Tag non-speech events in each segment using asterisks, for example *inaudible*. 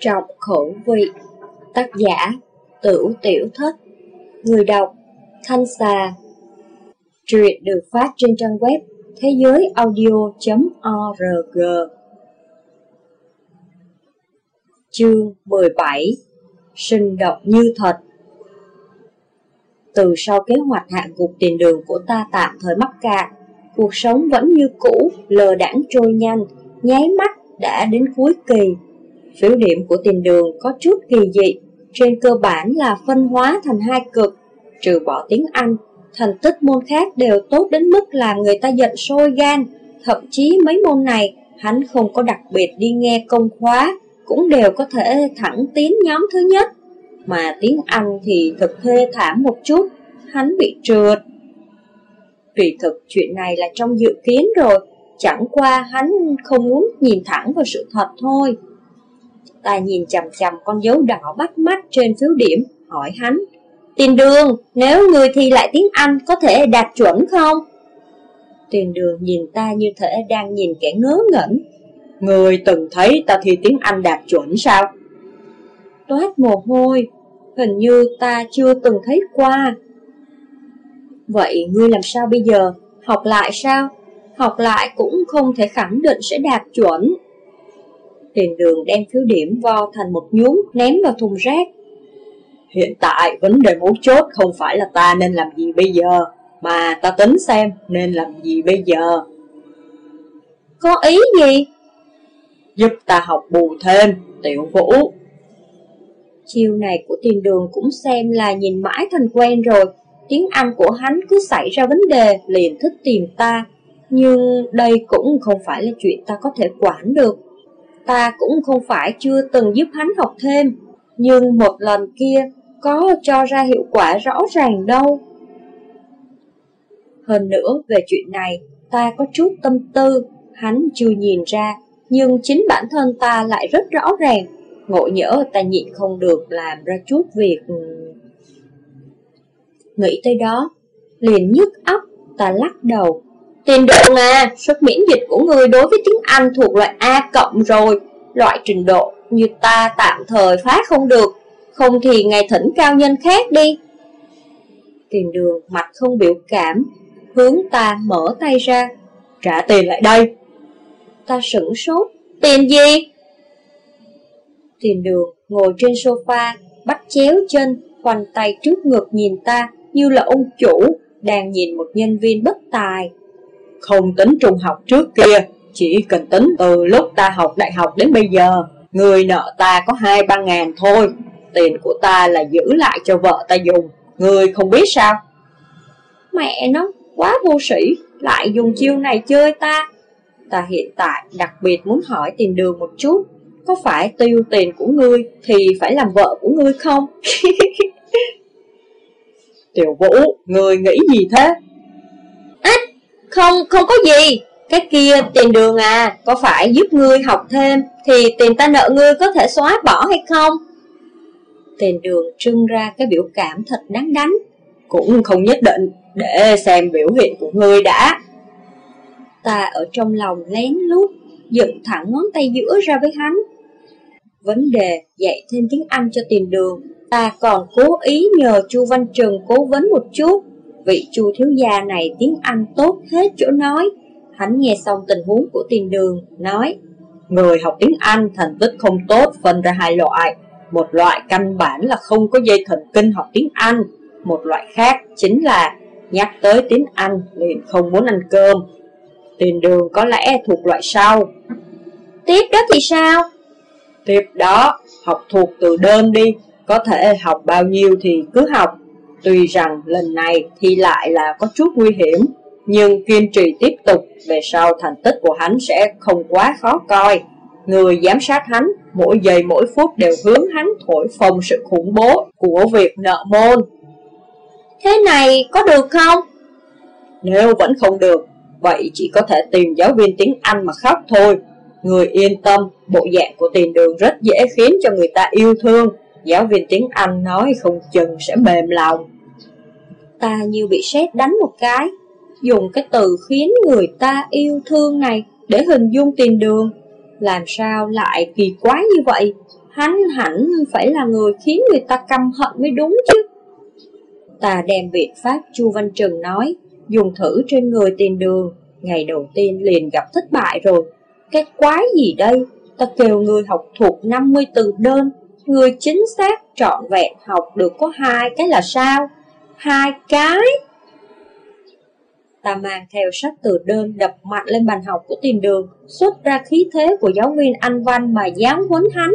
trọng khẩu vị. Tác giả Tửu Tiểu Thất. Người đọc Thanh Xà. Truyện được phát trên trang web thế giới audio.org Chương 17 Sinh động như thật. Từ sau kế hoạch hạ gục tiền đường của ta tạm thời mắc cạn Cuộc sống vẫn như cũ, lờ đảng trôi nhanh, nháy mắt đã đến cuối kỳ. Phiếu điểm của tiền đường có chút kỳ dị, trên cơ bản là phân hóa thành hai cực, trừ bỏ tiếng Anh, thành tích môn khác đều tốt đến mức làm người ta giận sôi gan, thậm chí mấy môn này hắn không có đặc biệt đi nghe công khóa, cũng đều có thể thẳng tiến nhóm thứ nhất. Mà tiếng Anh thì thực thê thảm một chút, hắn bị trượt. Kỳ thực chuyện này là trong dự kiến rồi, chẳng qua hắn không muốn nhìn thẳng vào sự thật thôi. Ta nhìn chầm chầm con dấu đỏ bắt mắt trên phiếu điểm, hỏi hắn. Tiền đường, nếu người thi lại tiếng Anh có thể đạt chuẩn không? Tiền đường nhìn ta như thể đang nhìn kẻ ngớ ngẩn. Người từng thấy ta thi tiếng Anh đạt chuẩn sao? Toát mồ hôi, hình như ta chưa từng thấy qua. Vậy ngươi làm sao bây giờ? Học lại sao? Học lại cũng không thể khẳng định sẽ đạt chuẩn. Tiền đường đem phiếu điểm vo thành một nhúm ném vào thùng rác. Hiện tại vấn đề mấu chốt không phải là ta nên làm gì bây giờ, mà ta tính xem nên làm gì bây giờ. Có ý gì? Giúp ta học bù thêm, tiểu vũ. Chiêu này của tiền đường cũng xem là nhìn mãi thành quen rồi, tiếng Anh của hắn cứ xảy ra vấn đề liền thích tìm ta, nhưng đây cũng không phải là chuyện ta có thể quản được ta cũng không phải chưa từng giúp hắn học thêm, nhưng một lần kia có cho ra hiệu quả rõ ràng đâu. Hơn nữa về chuyện này, ta có chút tâm tư, hắn chưa nhìn ra, nhưng chính bản thân ta lại rất rõ ràng. Ngộ nhỡ ta nhịn không được làm ra chút việc... Nghĩ tới đó, liền nhức óc, ta lắc đầu, Tiền độ à, suất miễn dịch của người đối với tiếng Anh thuộc loại A cộng rồi. Loại trình độ như ta tạm thời phá không được, không thì ngày thỉnh cao nhân khác đi. Tiền đường mặt không biểu cảm, hướng ta mở tay ra. Trả tiền lại đây. Ta sửng sốt. Tiền gì? Tiền đường ngồi trên sofa, bắt chéo chân, khoanh tay trước ngực nhìn ta như là ông chủ đang nhìn một nhân viên bất tài. Không tính trung học trước kia, chỉ cần tính từ lúc ta học đại học đến bây giờ, người nợ ta có hai ba ngàn thôi, tiền của ta là giữ lại cho vợ ta dùng, người không biết sao? Mẹ nó, quá vô sĩ, lại dùng chiêu này chơi ta. Ta hiện tại đặc biệt muốn hỏi tiền đường một chút, có phải tiêu tiền của ngươi thì phải làm vợ của ngươi không? *laughs* Tiểu Vũ, người nghĩ gì thế? Không, không có gì. Cái kia tiền đường à, có phải giúp ngươi học thêm thì tiền ta nợ ngươi có thể xóa bỏ hay không? Tiền đường trưng ra cái biểu cảm thật đáng đánh. Cũng không nhất định, để xem biểu hiện của ngươi đã. Ta ở trong lòng lén lút, dựng thẳng ngón tay giữa ra với hắn. Vấn đề dạy thêm tiếng Anh cho tiền đường, ta còn cố ý nhờ Chu Văn Trừng cố vấn một chút vị chu thiếu gia này tiếng Anh tốt hết chỗ nói. Hắn nghe xong tình huống của tiền đường, nói Người học tiếng Anh thành tích không tốt phân ra hai loại. Một loại căn bản là không có dây thần kinh học tiếng Anh. Một loại khác chính là nhắc tới tiếng Anh liền không muốn ăn cơm. Tiền đường có lẽ thuộc loại sau. Tiếp đó thì sao? Tiếp đó, học thuộc từ đơn đi, có thể học bao nhiêu thì cứ học, Tuy rằng lần này thì lại là có chút nguy hiểm, nhưng kiên trì tiếp tục, về sau thành tích của hắn sẽ không quá khó coi. Người giám sát hắn, mỗi giây mỗi phút đều hướng hắn thổi phồng sự khủng bố của việc nợ môn. Thế này có được không? Nếu vẫn không được, vậy chỉ có thể tìm giáo viên tiếng Anh mà khóc thôi. Người yên tâm, bộ dạng của tiền đường rất dễ khiến cho người ta yêu thương. Giáo viên tiếng Anh nói không chừng sẽ mềm lòng. Ta như bị sét đánh một cái, dùng cái từ khiến người ta yêu thương này để hình dung tiền đường. Làm sao lại kỳ quái như vậy? Hắn hẳn phải là người khiến người ta căm hận mới đúng chứ. Ta đem biện pháp Chu Văn Trừng nói, dùng thử trên người tiền đường, ngày đầu tiên liền gặp thất bại rồi. Cái quái gì đây? Ta kêu người học thuộc 50 từ đơn, người chính xác trọn vẹn học được có hai cái là sao? Hai cái? Ta mang theo sách từ đơn đập mạnh lên bàn học của tiền đường, xuất ra khí thế của giáo viên Anh Văn mà dám huấn hắn.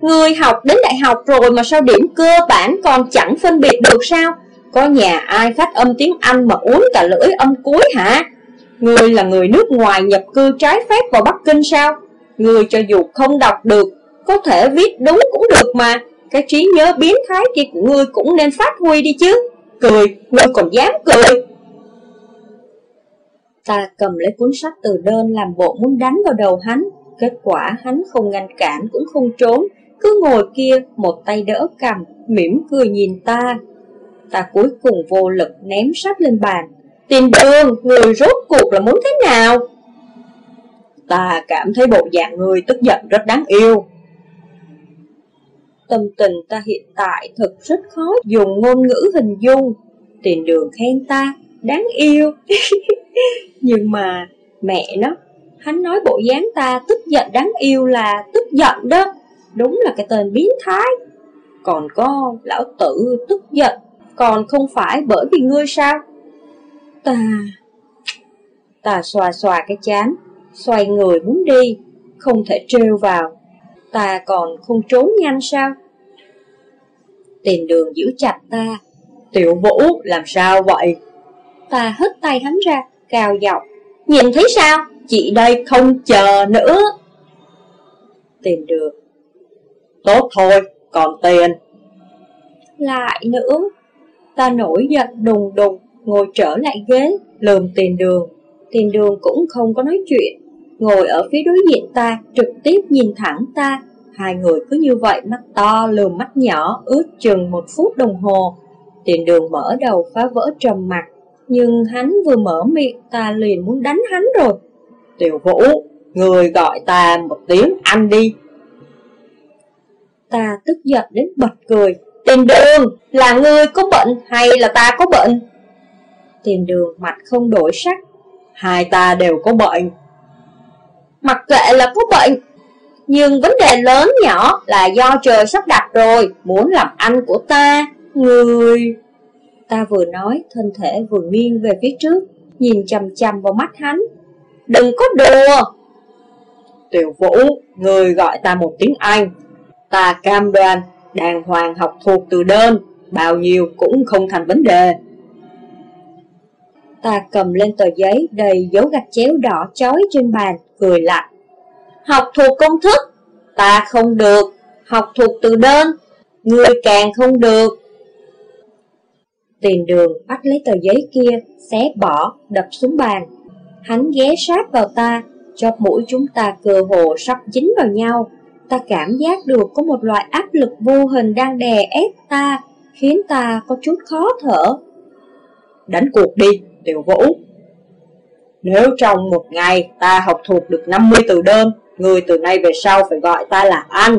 Người học đến đại học rồi mà sao điểm cơ bản còn chẳng phân biệt được sao? Có nhà ai phát âm tiếng Anh mà uống cả lưỡi âm cuối hả? Người là người nước ngoài nhập cư trái phép vào Bắc Kinh sao? Người cho dù không đọc được, có thể viết đúng cũng được mà. Cái trí nhớ biến thái kia của ngươi cũng nên phát huy đi chứ. Cười, ngươi còn dám cười. Ta cầm lấy cuốn sách từ đơn làm bộ muốn đánh vào đầu hắn. Kết quả hắn không ngăn cản cũng không trốn, cứ ngồi kia một tay đỡ cầm, mỉm cười nhìn ta. Ta cuối cùng vô lực ném sách lên bàn. Tiền đường, người rốt cuộc là muốn thế nào? Ta cảm thấy bộ dạng người tức giận rất đáng yêu. Tâm tình ta hiện tại thật rất khó dùng ngôn ngữ hình dung. Tiền đường khen ta, đáng yêu. *laughs* Nhưng mà mẹ nó, hắn nói bộ dáng ta tức giận đáng yêu là tức giận đó. Đúng là cái tên biến thái. Còn có lão tử tức giận, còn không phải bởi vì ngươi sao? Ta... Ta xòa xòa cái chán, xoay người muốn đi, không thể trêu vào. Ta còn không trốn nhanh sao? Tiền đường giữ chặt ta. Tiểu vũ, làm sao vậy? Ta hất tay hắn ra, cao giọng Nhìn thấy sao? Chị đây không chờ nữa. Tiền được Tốt thôi, còn tiền. Lại nữa. Ta nổi giận đùng đùng, ngồi trở lại ghế, lườm tiền đường. Tiền đường cũng không có nói chuyện, ngồi ở phía đối diện ta, trực tiếp nhìn thẳng ta. Hai người cứ như vậy mắt to lườm mắt nhỏ, ướt chừng một phút đồng hồ. Tiền đường mở đầu phá vỡ trầm mặt, nhưng hắn vừa mở miệng ta liền muốn đánh hắn rồi. Tiểu vũ, người gọi ta một tiếng anh đi. Ta tức giận đến bật cười. Tiền đường, là ngươi có bệnh hay là ta có bệnh? Tiền đường mặt không đổi sắc. Hai ta đều có bệnh. Mặc kệ là có bệnh, nhưng vấn đề lớn nhỏ là do trời sắp đặt rồi, muốn làm anh của ta, người... Ta vừa nói, thân thể vừa nghiêng về phía trước, nhìn chầm chầm vào mắt hắn. Đừng có đùa! Tiểu Vũ, người gọi ta một tiếng Anh. Ta cam đoan, đàng hoàng học thuộc từ đơn, bao nhiêu cũng không thành vấn đề. Ta cầm lên tờ giấy đầy dấu gạch chéo đỏ chói trên bàn, cười lạnh. Học thuộc công thức, ta không được, học thuộc từ đơn, người càng không được. Tiền đường bắt lấy tờ giấy kia, xé bỏ, đập xuống bàn. Hắn ghé sát vào ta, chóp mũi chúng ta cơ hồ sắp dính vào nhau. Ta cảm giác được có một loại áp lực vô hình đang đè ép ta, khiến ta có chút khó thở. Đánh cuộc đi, tiểu vũ. Nếu trong một ngày ta học thuộc được 50 từ đơn, người từ nay về sau phải gọi ta là anh.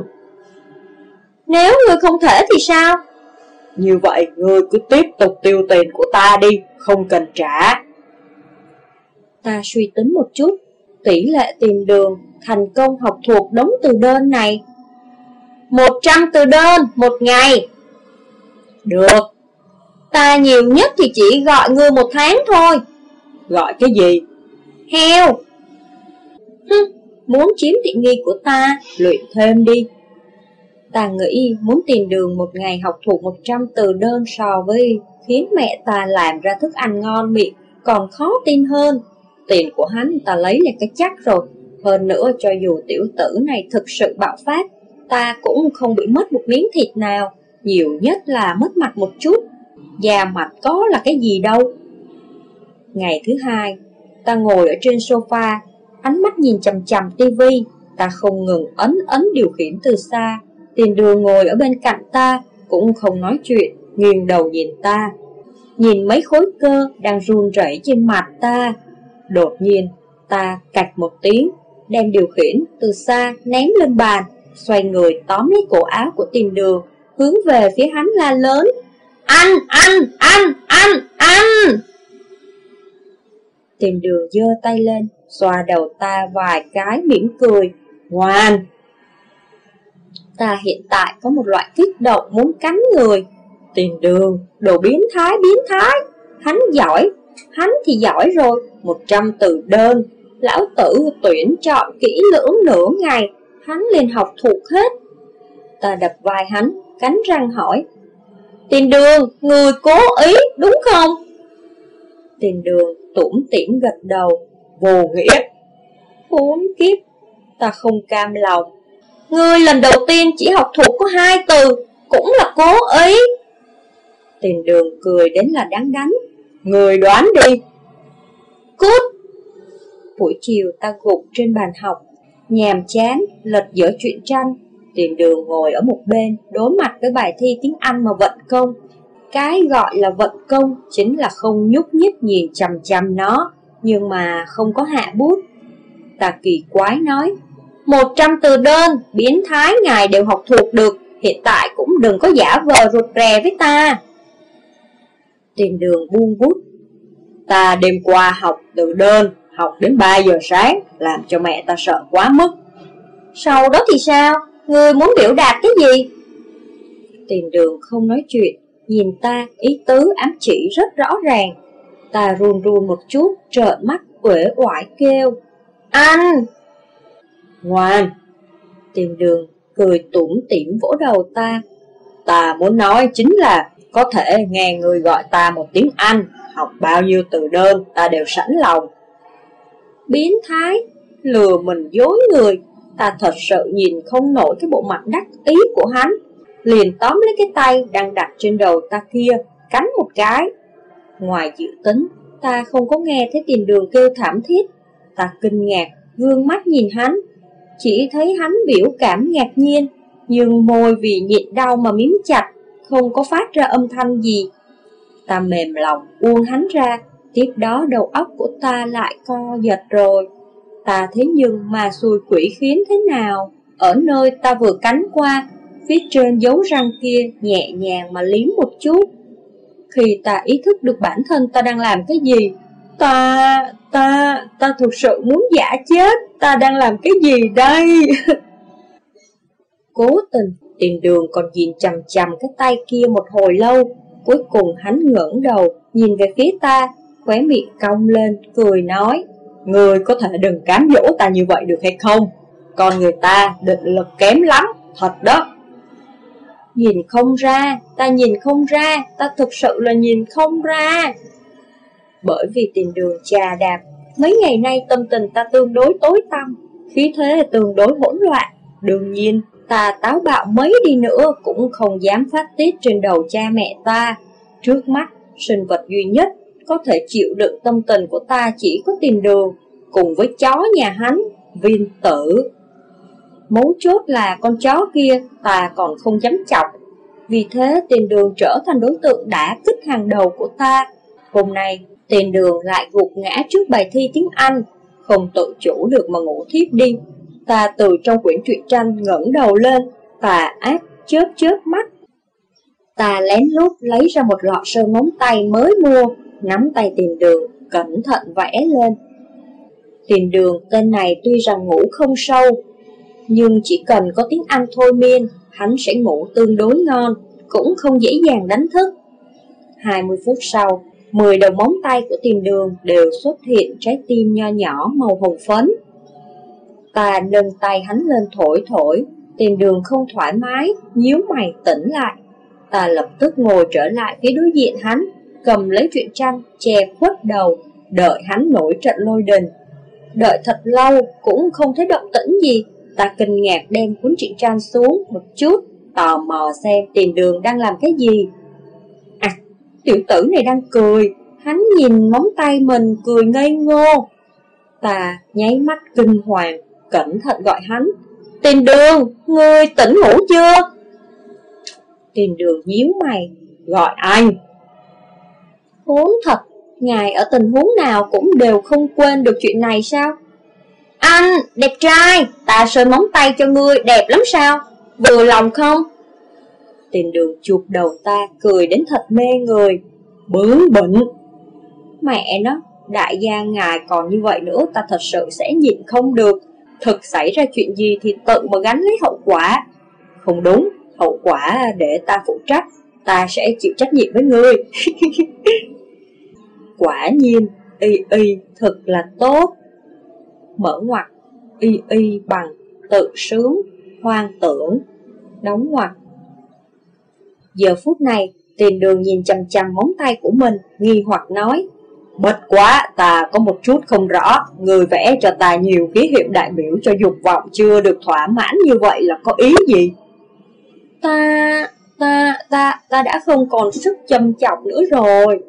Nếu người không thể thì sao? Như vậy, ngươi cứ tiếp tục tiêu tiền của ta đi, không cần trả. Ta suy tính một chút, tỷ lệ tiền đường, thành công học thuộc đống từ đơn này. 100 từ đơn, một ngày. Được. Ta nhiều nhất thì chỉ gọi ngươi một tháng thôi. Gọi cái gì? Heo. Hừm, muốn chiếm tiện nghi của ta, luyện thêm đi. Ta nghĩ muốn tìm đường một ngày học thuộc 100 từ đơn so với khiến mẹ ta làm ra thức ăn ngon miệng còn khó tin hơn. Tiền của hắn ta lấy là cái chắc rồi. Hơn nữa cho dù tiểu tử này thực sự bạo phát, ta cũng không bị mất một miếng thịt nào. Nhiều nhất là mất mặt một chút. Già mặt có là cái gì đâu. Ngày thứ hai, ta ngồi ở trên sofa, ánh mắt nhìn chầm chầm tivi, ta không ngừng ấn ấn điều khiển từ xa. Tiền đường ngồi ở bên cạnh ta, cũng không nói chuyện, nghiêng đầu nhìn ta. Nhìn mấy khối cơ đang run rẩy trên mặt ta. Đột nhiên, ta cạch một tiếng, đem điều khiển từ xa ném lên bàn, xoay người tóm lấy cổ áo của tiền đường, hướng về phía hắn la lớn. Anh, anh, anh, anh, anh! Tiền đường giơ tay lên, xoa đầu ta vài cái mỉm cười. Ngoan! Ta hiện tại có một loại kích động muốn cắn người. Tiền đường, đồ biến thái, biến thái! Hắn giỏi, hắn thì giỏi rồi, một trăm từ đơn. Lão tử tuyển chọn kỹ lưỡng nửa ngày, hắn liền học thuộc hết. Ta đập vai hắn, cắn răng hỏi. Tiền đường, người cố ý, đúng không? Tiền đường tủm tỉm gật đầu, vô nghĩa. Khốn kiếp, ta không cam lòng. Ngươi lần đầu tiên chỉ học thuộc có hai từ, cũng là cố ý. Tiền đường cười đến là đáng đánh. Người đoán đi. Cút! Buổi chiều ta gục trên bàn học, nhàm chán, lật dở chuyện tranh. Tiền đường ngồi ở một bên, đối mặt với bài thi tiếng Anh mà vận công. Cái gọi là vận công chính là không nhúc nhích nhìn chằm chằm nó, nhưng mà không có hạ bút. Ta kỳ quái nói, một trăm từ đơn, biến thái ngài đều học thuộc được, hiện tại cũng đừng có giả vờ rụt rè với ta. Tiền đường buông bút, ta đêm qua học từ đơn, học đến 3 giờ sáng, làm cho mẹ ta sợ quá mức. Sau đó thì sao? Ngươi muốn biểu đạt cái gì? Tiền đường không nói chuyện, nhìn ta ý tứ ám chỉ rất rõ ràng. Ta run run một chút, trợn mắt uể oải kêu. Anh! Ngoan! Tiền đường cười tủm tỉm vỗ đầu ta. Ta muốn nói chính là có thể nghe người gọi ta một tiếng Anh, học bao nhiêu từ đơn ta đều sẵn lòng. Biến thái, lừa mình dối người, ta thật sự nhìn không nổi cái bộ mặt đắc ý của hắn. Liền tóm lấy cái tay đang đặt trên đầu ta kia, cắn một cái. Ngoài dự tính, ta không có nghe thấy tiền đường kêu thảm thiết. Ta kinh ngạc, gương mắt nhìn hắn. Chỉ thấy hắn biểu cảm ngạc nhiên, nhưng môi vì nhịn đau mà miếm chặt, không có phát ra âm thanh gì. Ta mềm lòng buông hắn ra, tiếp đó đầu óc của ta lại co giật rồi. Ta thế nhưng mà xui quỷ khiến thế nào? Ở nơi ta vừa cánh qua, phía trên dấu răng kia nhẹ nhàng mà liếm một chút. Khi ta ý thức được bản thân ta đang làm cái gì, ta, ta, ta thực sự muốn giả chết, ta đang làm cái gì đây? *laughs* Cố tình, tiền đường còn nhìn chầm chầm cái tay kia một hồi lâu, cuối cùng hắn ngẩng đầu, nhìn về phía ta, khóe miệng cong lên, cười nói. Người có thể đừng cám dỗ ta như vậy được hay không? Còn người ta định lực kém lắm, thật đó. Nhìn không ra, ta nhìn không ra, ta thực sự là nhìn không ra. Bởi vì tiền đường trà đạp, mấy ngày nay tâm tình ta tương đối tối tăm, khí thế tương đối hỗn loạn. Đương nhiên, ta táo bạo mấy đi nữa cũng không dám phát tiết trên đầu cha mẹ ta. Trước mắt, sinh vật duy nhất có thể chịu đựng tâm tình của ta chỉ có tiền đường, cùng với chó nhà hắn, viên tử. Mấu chốt là con chó kia ta còn không dám chọc, vì thế tiền đường trở thành đối tượng đã kích hàng đầu của ta. Hôm nay, tiền đường lại gục ngã trước bài thi tiếng Anh, không tự chủ được mà ngủ thiếp đi. Ta từ trong quyển truyện tranh ngẩng đầu lên, tà ác chớp chớp mắt. Ta lén lút lấy ra một lọ sơn móng tay mới mua, nắm tay tiền đường, cẩn thận vẽ lên. Tiền đường tên này tuy rằng ngủ không sâu, nhưng chỉ cần có tiếng Anh thôi miên, hắn sẽ ngủ tương đối ngon, cũng không dễ dàng đánh thức. 20 phút sau, 10 đầu móng tay của tiền đường đều xuất hiện trái tim nho nhỏ màu hồng phấn. Ta nâng tay hắn lên thổi thổi, tiền đường không thoải mái, nhíu mày tỉnh lại. Ta lập tức ngồi trở lại phía đối diện hắn, cầm lấy truyện tranh, che khuất đầu, đợi hắn nổi trận lôi đình. Đợi thật lâu cũng không thấy động tĩnh gì, ta kinh ngạc đem cuốn truyện tranh xuống một chút, tò mò xem tiền đường đang làm cái gì. Tiểu tử này đang cười, hắn nhìn móng tay mình cười ngây ngô. Ta nháy mắt kinh hoàng, cẩn thận gọi hắn. Tiền đường, ngươi tỉnh ngủ chưa? Tiền đường nhíu mày, gọi anh. Khốn thật, ngài ở tình huống nào cũng đều không quên được chuyện này sao? Anh, đẹp trai, ta sơn móng tay cho ngươi đẹp lắm sao? Vừa lòng không? Tìm đường chụp đầu ta cười đến thật mê người. Bướng bỉnh Mẹ nó, đại gia ngài còn như vậy nữa ta thật sự sẽ nhịn không được. Thực xảy ra chuyện gì thì tự mà gánh lấy hậu quả. Không đúng, hậu quả để ta phụ trách Ta sẽ chịu trách nhiệm với ngươi *laughs* Quả nhiên, y y thật là tốt. Mở ngoặt, y y bằng tự sướng, hoang tưởng. Đóng ngoặt Giờ phút này, tiền đường nhìn chằm chằm móng tay của mình, nghi hoặc nói Bất quá, ta có một chút không rõ, người vẽ cho ta nhiều ký hiệu đại biểu cho dục vọng chưa được thỏa mãn như vậy là có ý gì? Ta, ta, ta, ta đã không còn sức châm chọc nữa rồi.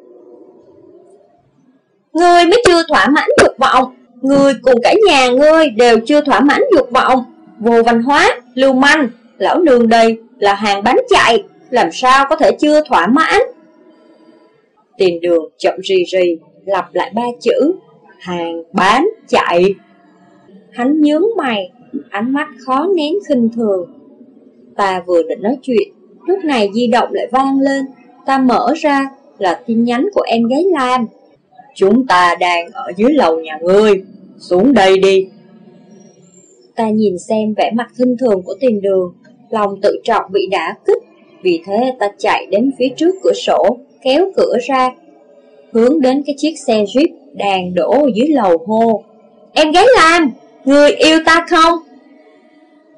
Ngươi mới chưa thỏa mãn dục vọng, ngươi cùng cả nhà ngươi đều chưa thỏa mãn dục vọng. Vô văn hóa, lưu manh, lão nương đây là hàng bánh chạy, làm sao có thể chưa thỏa mãn? Tiền đường chậm rì rì, lặp lại ba chữ, hàng bán chạy. Hắn nhướng mày, ánh mắt khó nén khinh thường. Ta vừa định nói chuyện, lúc này di động lại vang lên, ta mở ra là tin nhắn của em gái Lam. Chúng ta đang ở dưới lầu nhà ngươi, xuống đây đi. Ta nhìn xem vẻ mặt khinh thường của tiền đường, lòng tự trọng bị đả kích, vì thế ta chạy đến phía trước cửa sổ, kéo cửa ra, hướng đến cái chiếc xe Jeep đang đổ dưới lầu hô. Em gái Lam, người yêu ta không?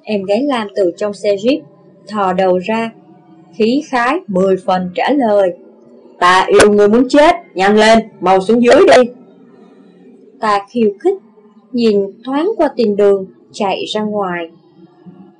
Em gái Lam từ trong xe Jeep, thò đầu ra, khí khái mười phần trả lời. Ta yêu người muốn chết, nhanh lên, mau xuống dưới đi. Ta khiêu khích, nhìn thoáng qua tiền đường, chạy ra ngoài.